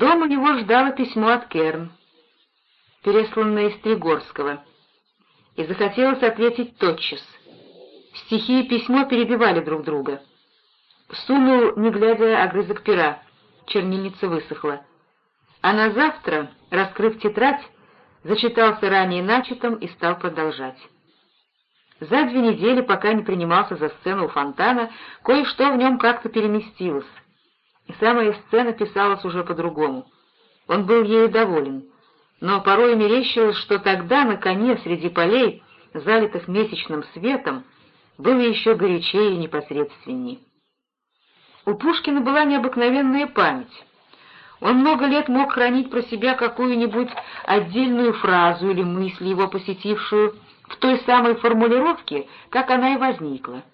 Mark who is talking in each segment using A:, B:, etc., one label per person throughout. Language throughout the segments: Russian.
A: Дома его ждало письмо от Керн, пересланное из Тригорского, и захотелось ответить тотчас. Стихи и письмо перебивали друг друга. Сунул, не глядя, огрызок пера. Чернильница высохла. А на завтра, раскрыв тетрадь, зачитался ранее начатым и стал продолжать. За две недели, пока не принимался за сцену у фонтана, кое-что в нем как-то переместилось. И самая сцена писалась уже по-другому. Он был ею доволен, но порой мерещилось, что тогда на коне среди полей, залитых месячным светом, было еще горячее и непосредственней. У Пушкина была необыкновенная память. Он много лет мог хранить про себя какую-нибудь отдельную фразу или мысль, его посетившую, в той самой формулировке, как она и возникла.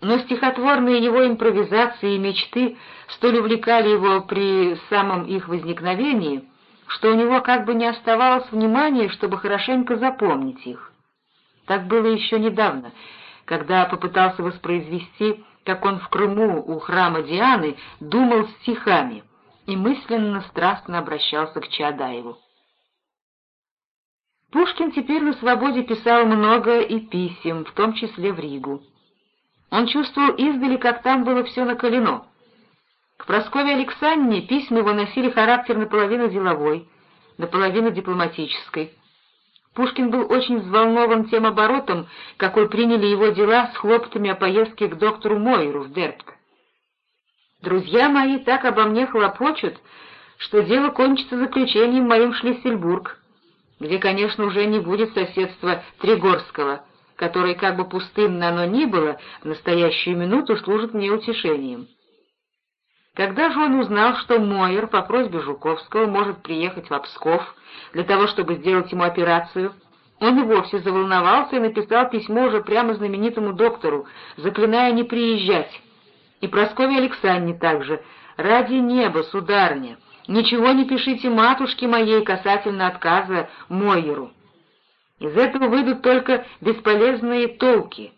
A: Но стихотворные его импровизации и мечты столь увлекали его при самом их возникновении, что у него как бы не оставалось внимания, чтобы хорошенько запомнить их. Так было еще недавно, когда попытался воспроизвести, как он в Крыму у храма Дианы думал стихами и мысленно страстно обращался к Чаадаеву. Пушкин теперь на свободе писал много и писем, в том числе в Ригу. Он чувствовал издали, как там было все накалено. К Прасковье Александровне письма его носили характер наполовину деловой, наполовину дипломатической. Пушкин был очень взволнован тем оборотом, какой приняли его дела с хлопотами о поездке к доктору Мойеру в Дербк. «Друзья мои так обо мне хлопочут, что дело кончится заключением моим в Шлиссельбург, где, конечно, уже не будет соседства Тригорского, которое, как бы пустынно оно ни было, в настоящую минуту служит мне утешением. Когда же он узнал, что Мойер по просьбе Жуковского может приехать в Псков для того, чтобы сделать ему операцию, он и вовсе заволновался и написал письмо уже прямо знаменитому доктору, заклиная не приезжать. И Прасковье Александре также, «Ради неба, сударыня, ничего не пишите матушке моей касательно отказа Мойеру». Из этого выйдут только бесполезные толки,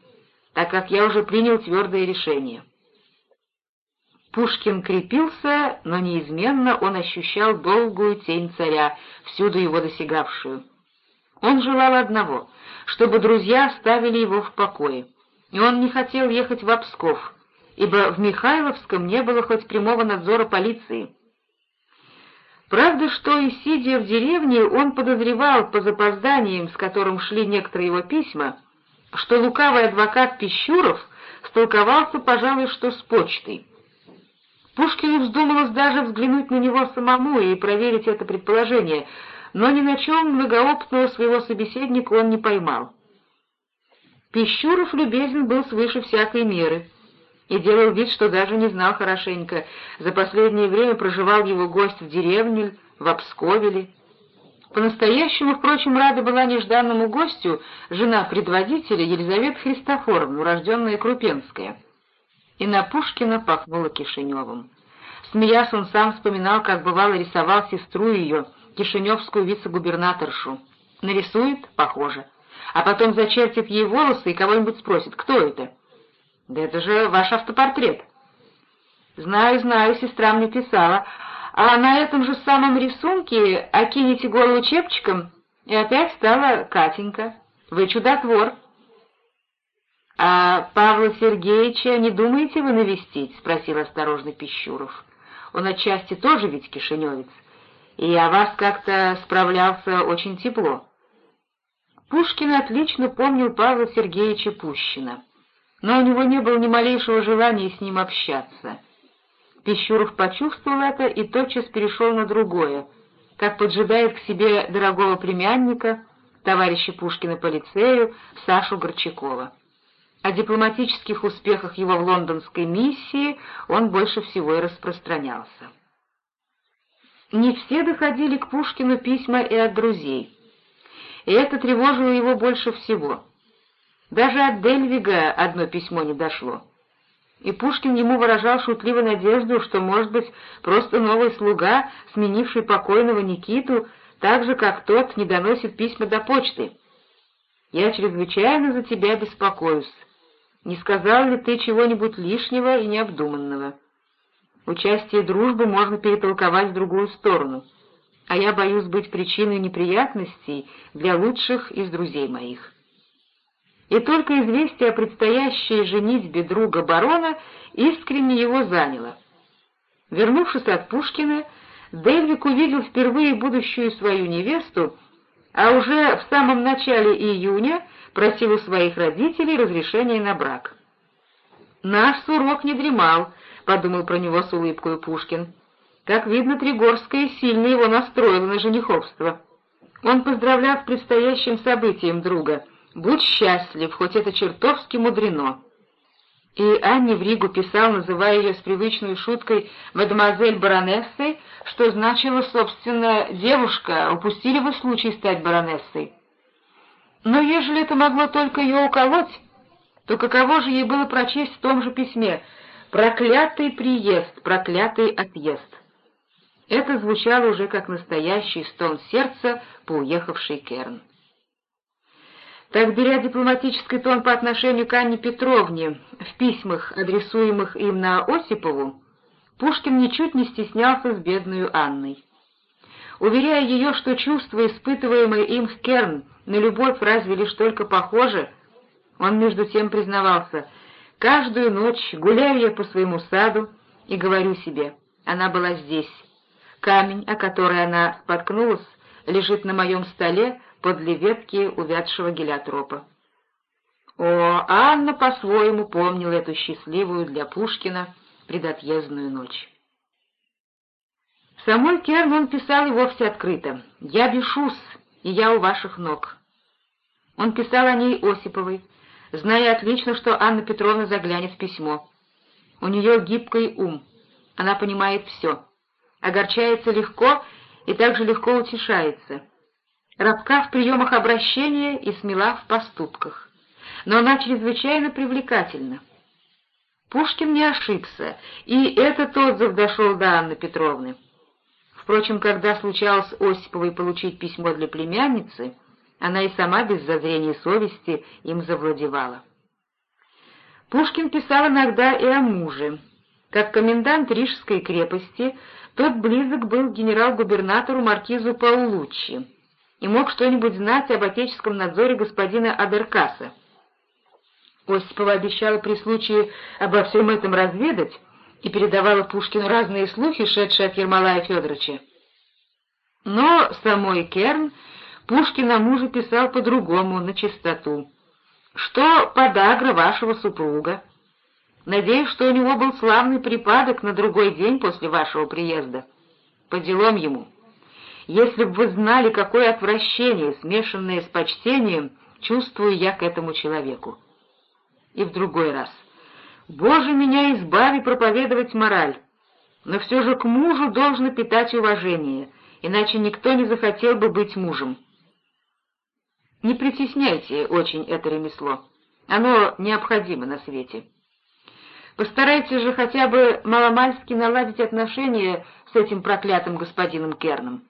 A: так как я уже принял твердое решение. Пушкин крепился, но неизменно он ощущал долгую тень царя, всюду его досягавшую. Он желал одного, чтобы друзья оставили его в покое, и он не хотел ехать в Псков, ибо в Михайловском не было хоть прямого надзора полиции. Правда, что и сидя в деревне, он подозревал по запозданиям, с которым шли некоторые его письма, что лукавый адвокат Пищуров столковался, пожалуй, что с почтой. Пушкину вздумалось даже взглянуть на него самому и проверить это предположение, но ни на чем многоопытного своего собеседника он не поймал. Пищуров любезен был свыше всякой меры — и делал вид, что даже не знал хорошенько. За последнее время проживал его гость в деревне, в Обсковеле. По-настоящему, впрочем, рада была нежданному гостю жена предводителя Елизавета Христофоровна, урожденная Крупенская. И на Пушкина пахнуло Кишиневым. Смеясь, он сам вспоминал, как бывало рисовал сестру ее, кишиневскую вице-губернаторшу. Нарисует — похоже. А потом зачертит ей волосы и кого-нибудь спросит, кто это. «Да это же ваш автопортрет». «Знаю, знаю, сестра мне писала. А на этом же самом рисунке окинете голову чепчиком, и опять стала Катенька. Вы чудотвор». «А Павла Сергеевича не думаете вы навестить?» — спросил осторожно Пищуров. «Он отчасти тоже ведь кишиневец, и о вас как-то справлялся очень тепло». Пушкин отлично помнил Павла Сергеевича Пущина но у него не было ни малейшего желания с ним общаться. Пищуров почувствовал это и тотчас перешел на другое, как поджидает к себе дорогого племянника, товарища Пушкина по лицею, Сашу Горчакова. О дипломатических успехах его в лондонской миссии он больше всего и распространялся. Не все доходили к Пушкину письма и от друзей, и это тревожило его больше всего — даже от Дельвига одно письмо не дошло. И Пушкин ему выражал шутливо надежду, что, может быть, просто новый слуга, сменивший покойного Никиту, так же, как тот, не доносит письма до почты. «Я чрезвычайно за тебя беспокоюсь. Не сказал ли ты чего-нибудь лишнего и необдуманного?» Участие дружбы можно перетолковать в другую сторону, а я боюсь быть причиной неприятностей для лучших из друзей моих. И только известие о предстоящей женитьбе друга барона искренне его заняло. Вернувшись от Пушкина, Дельвик увидел впервые будущую свою невесту, а уже в самом начале июня просил у своих родителей разрешения на брак. «Наш сурок не дремал», — подумал про него с улыбкой Пушкин. Как видно, Тригорская сильно его настроила на жениховство. Он поздравлял с предстоящим событием друга. «Будь счастлив, хоть это чертовски мудрено». И Анне в Ригу писал, называя ее с привычной шуткой «мадемуазель баронессой», что значило, собственно, «девушка, упустили вы случай стать баронессой». Но ежели это могло только ее уколоть, то каково же ей было прочесть в том же письме «Проклятый приезд, проклятый отъезд». Это звучало уже как настоящий стон сердца по уехавшей Керн. Так, беря дипломатический тон по отношению к Анне Петровне в письмах, адресуемых им на Осипову, Пушкин ничуть не стеснялся с бедную Анной. Уверяя ее, что чувства, испытываемые им в Керн, на любовь разве лишь только похожи, он между тем признавался, «Каждую ночь гуляю я по своему саду и говорю себе, она была здесь. Камень, о который она споткнулась, лежит на моем столе, подле ветки увядшего гелиотропа. О, Анна по-своему помнила эту счастливую для Пушкина предотъездную ночь. Самой Керн писал и вовсе открыто. «Я бешусь, и я у ваших ног». Он писал о ней Осиповой, зная отлично, что Анна Петровна заглянет в письмо. У нее гибкий ум, она понимает все, огорчается легко и также легко утешается рабка в приемах обращения и смела в поступках. Но она чрезвычайно привлекательна. Пушкин не ошибся, и этот отзыв дошел до Анны Петровны. Впрочем, когда случалось Осиповой получить письмо для племянницы, она и сама без зазрения совести им завладевала. Пушкин писал иногда и о муже. Как комендант Рижской крепости, тот близок был генерал-губернатору маркизу Паулуччи и мог что-нибудь знать об отеческом надзоре господина Аберкаса. Осипова обещала при случае обо всем этом разведать и передавала Пушкину разные слухи, шедшие от Ермолая Федоровича. Но самой Керн Пушкин о писал по-другому, на чистоту. «Что подагра вашего супруга? Надеюсь, что у него был славный припадок на другой день после вашего приезда. По делам ему». Если бы вы знали, какое отвращение, смешанное с почтением, чувствую я к этому человеку. И в другой раз. Боже, меня избави проповедовать мораль, но все же к мужу должно питать уважение, иначе никто не захотел бы быть мужем. Не притесняйте очень это ремесло, оно необходимо на свете. Постарайтесь же хотя бы маломальски наладить отношения с этим проклятым господином Керном.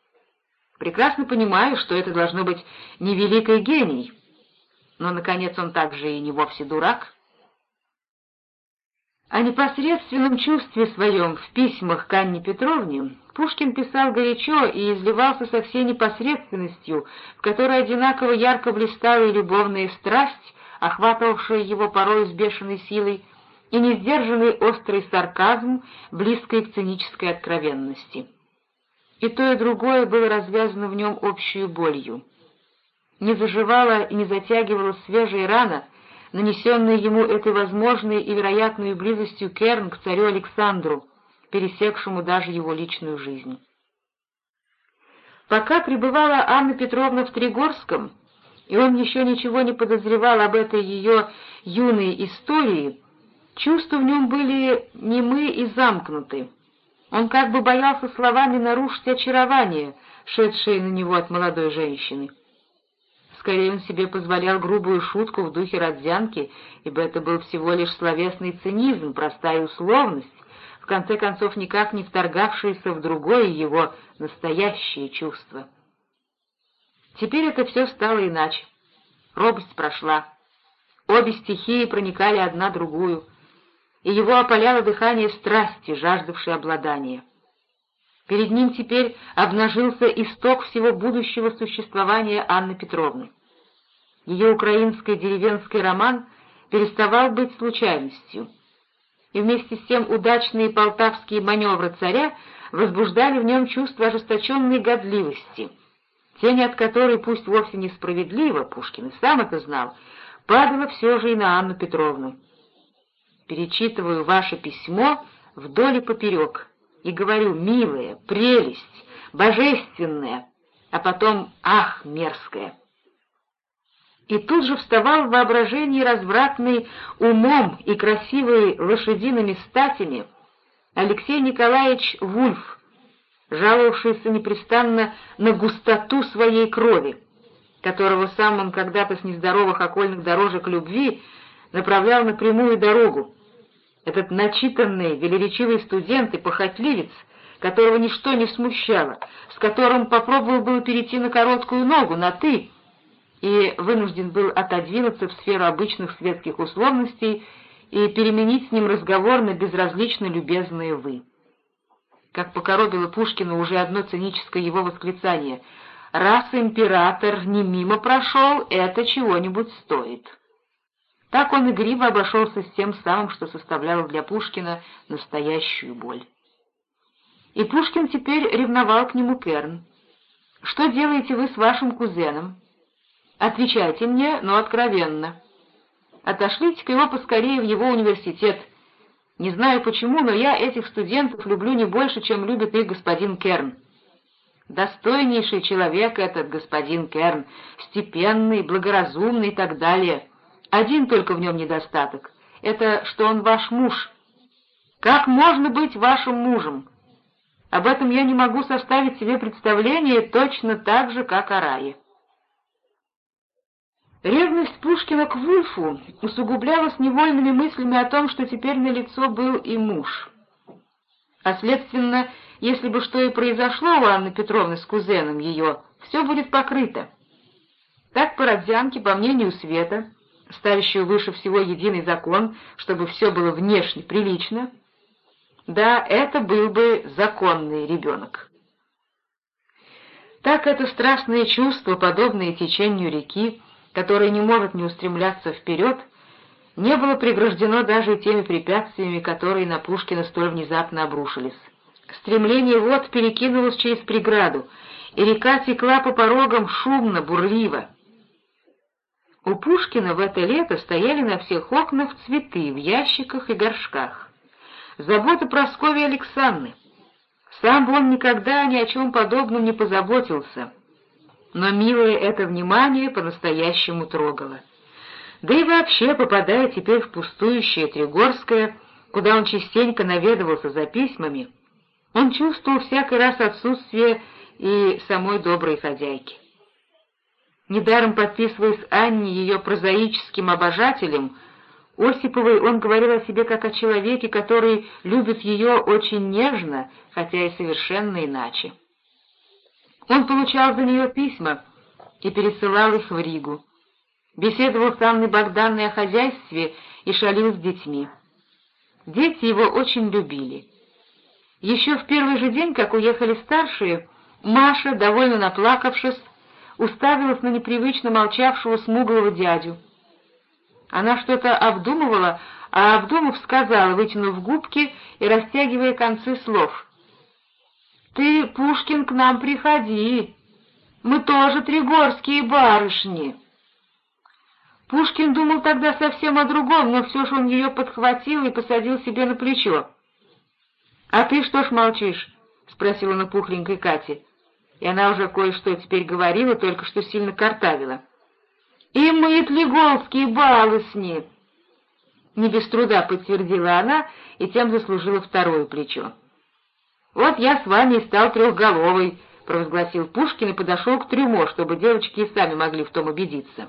A: Прекрасно понимаю, что это должно быть невеликий гений, но, наконец, он также и не вовсе дурак. О непосредственном чувстве своем в письмах к Анне Петровне Пушкин писал горячо и изливался со всей непосредственностью, в которой одинаково ярко блистала и любовная страсть, охватывавшая его порой с бешеной силой, и несдержанный острый сарказм, близкой к цинической откровенности и то и другое было развязано в нем общую болью. Не заживала и не затягивала свежая рана, нанесенная ему этой возможной и вероятной близостью Керн к царю Александру, пересекшему даже его личную жизнь. Пока пребывала Анна Петровна в Тригорском, и он еще ничего не подозревал об этой ее юной истории, чувства в нем были немы и замкнуты. Он как бы боялся словами нарушить очарование, шедшее на него от молодой женщины. Скорее он себе позволял грубую шутку в духе Родзянки, ибо это был всего лишь словесный цинизм, простая условность, в конце концов никак не вторгавшаяся в другое его настоящее чувство. Теперь это все стало иначе. Робость прошла. Обе стихии проникали одна другую. И его опаляло дыхание страсти, жаждавшей обладания. Перед ним теперь обнажился исток всего будущего существования Анны Петровны. Ее украинский деревенский роман переставал быть случайностью, и вместе с тем удачные полтавские маневры царя возбуждали в нем чувство ожесточенной годливости, тень от которой, пусть вовсе несправедливо, Пушкин и сам это знал, падала все же и на Анну Петровну. «Перечитываю ваше письмо вдоль и поперек», и говорю «милая», «прелесть», «божественная», а потом «ах, мерзкая». И тут же вставал в воображении развратный умом и красивой лошадиными статями Алексей Николаевич Вульф, жаловавшийся непрестанно на густоту своей крови, которого сам он когда-то с нездоровых окольных дорожек любви направлял на прямую дорогу, этот начитанный, велеречивый студент и похотливец, которого ничто не смущало, с которым попробовал было перейти на короткую ногу, на «ты», и вынужден был отодвинуться в сферу обычных светских условностей и переменить с ним разговор на безразлично любезные «вы». Как покоробило Пушкина уже одно циническое его восклицание «Раз император не мимо прошел, это чего-нибудь стоит». Так он игриво обошелся с тем самым, что составляло для Пушкина настоящую боль. И Пушкин теперь ревновал к нему Керн. «Что делаете вы с вашим кузеном?» «Отвечайте мне, но откровенно. Отошлите-ка его поскорее в его университет. Не знаю почему, но я этих студентов люблю не больше, чем любит их господин Керн. Достойнейший человек этот господин Керн, степенный, благоразумный и так далее». Один только в нем недостаток — это что он ваш муж. Как можно быть вашим мужем? Об этом я не могу составить себе представление точно так же, как о рае. Ревность Пушкина к Вульфу усугублялась невольными мыслями о том, что теперь на лицо был и муж. А следственно, если бы что и произошло у Анны Петровны с кузеном ее, все будет покрыто. Так по Родзянке, по мнению Света, ставящую выше всего единый закон, чтобы все было внешне прилично, да, это был бы законный ребенок. Так это страстное чувство, подобное течению реки, которое не может не устремляться вперед, не было преграждено даже теми препятствиями, которые на Пушкина столь внезапно обрушились. Стремление вод перекинулось через преграду, и река текла по порогам шумно, бурливо. У Пушкина в это лето стояли на всех окнах цветы в ящиках и горшках. Забота Прасковьи Александры. Сам бы он никогда ни о чем подобном не позаботился. Но милое это внимание по-настоящему трогало. Да и вообще, попадая теперь в пустующее Тригорское, куда он частенько наведывался за письмами, он чувствовал всякий раз отсутствие и самой доброй хозяйки. Недаром подписываясь Анне ее прозаическим обожателем, Осиповой он говорил о себе как о человеке, который любит ее очень нежно, хотя и совершенно иначе. Он получал за нее письма и пересылал их в Ригу. Беседовал с Анной Богданной о хозяйстве и шалил с детьми. Дети его очень любили. Еще в первый же день, как уехали старшие, Маша, довольно наплакавшись, уставилась на непривычно молчавшего смуглого дядю. Она что-то обдумывала, а обдумав сказала, вытянув губки и растягивая концы слов. «Ты, Пушкин, к нам приходи. Мы тоже тригорские барышни». Пушкин думал тогда совсем о другом, но все же он ее подхватил и посадил себе на плечо. «А ты что ж молчишь?» — спросила на пухленькой Кате и она уже кое-что теперь говорила, только что сильно картавила. «И мы тлеголские балысни!» Не без труда подтвердила она и тем заслужила второе плечо. «Вот я с вами и стал трехголовый», — провозгласил Пушкин и подошел к трюмо, чтобы девочки и сами могли в том убедиться.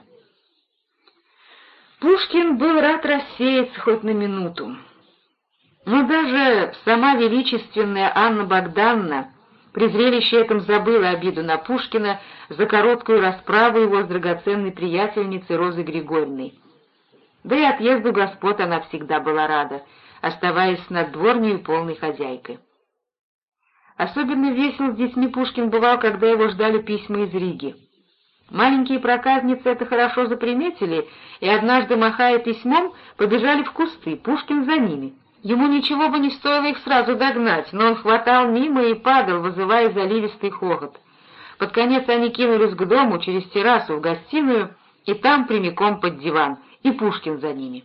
A: Пушкин был рад рассеяться хоть на минуту. Но даже сама величественная Анна Богданна при зрелище этом забыла обиду на Пушкина за короткую расправу его с драгоценной приятельницей Розой Григорьевной. Да и отъезду господ она всегда была рада. оставаясь над дворней полной хозяйкой. Особенно весел с детьми Пушкин бывал, когда его ждали письма из Риги. Маленькие проказницы это хорошо заприметили, и однажды, махая письмом, побежали в кусты, Пушкин за ними. Ему ничего бы не стоило их сразу догнать, но он хватал мимо и падал, вызывая заливистый хохот. Под конец они кинулись к дому через террасу в гостиную, и там прямиком под диван, и Пушкин за ними.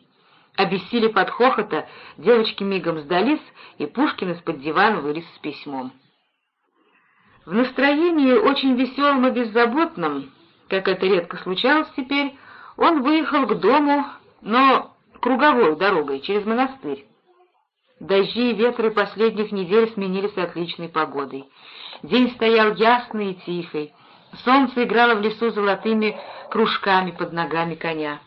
A: Обессилев от хохота, девочки мигом сдались, и Пушкин из-под дивана вылез с письмом. В настроении очень веселом и беззаботном, как это редко случалось теперь, он выехал к дому, но круговой дорогой, через монастырь. Дожди и ветры последних недель сменились отличной погодой. День стоял ясный и тихий, солнце играло в лесу золотыми кружками под ногами коня.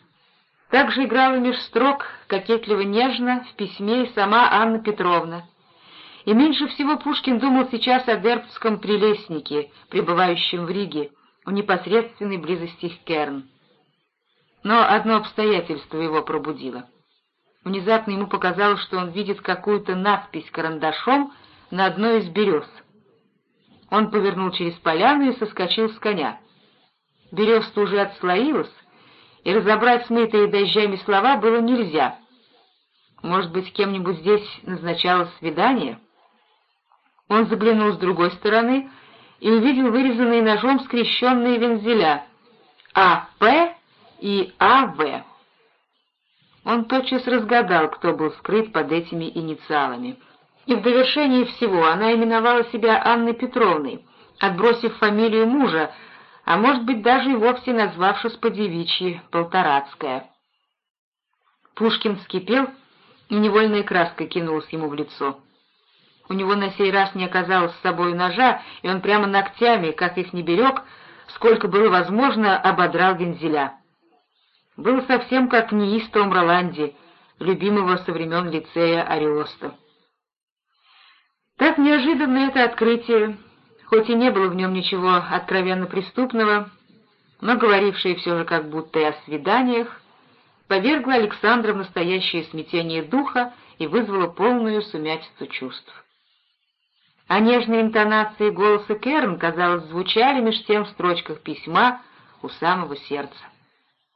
A: Также играла меж строк, кокетливо-нежно, в письме и сама Анна Петровна. И меньше всего Пушкин думал сейчас о Дербском прелестнике, пребывающем в Риге, в непосредственной близости к Керн. Но одно обстоятельство его пробудило. Внезапно ему показалось, что он видит какую-то надпись карандашом на одной из берез. Он повернул через поляну и соскочил с коня. Береза уже отслоилась, и разобрать смытые дождями слова было нельзя. Может быть, кем-нибудь здесь назначалось свидание? Он заглянул с другой стороны и увидел вырезанные ножом скрещенные вензеля А.П. и А.В. Он тотчас разгадал, кто был скрыт под этими инициалами. И в довершении всего она именовала себя Анной Петровной, отбросив фамилию мужа, а может быть даже и вовсе назвавшись по девичьи Полторацкая. Пушкин вскипел, и невольная краска кинулась ему в лицо. У него на сей раз не оказалось с собой ножа, и он прямо ногтями, как их не берег, сколько было возможно, ободрал вензеля. Было совсем как в неистовом Роланде, любимого со времен лицея Ариоста. Так неожиданно это открытие хоть и не было в нем ничего откровенно преступного, но говорившее все же как будто и о свиданиях, повергло Александра в настоящее смятение духа и вызвало полную сумятицу чувств. А нежные интонации голоса Керн, казалось, звучали меж тем в строчках письма у самого сердца.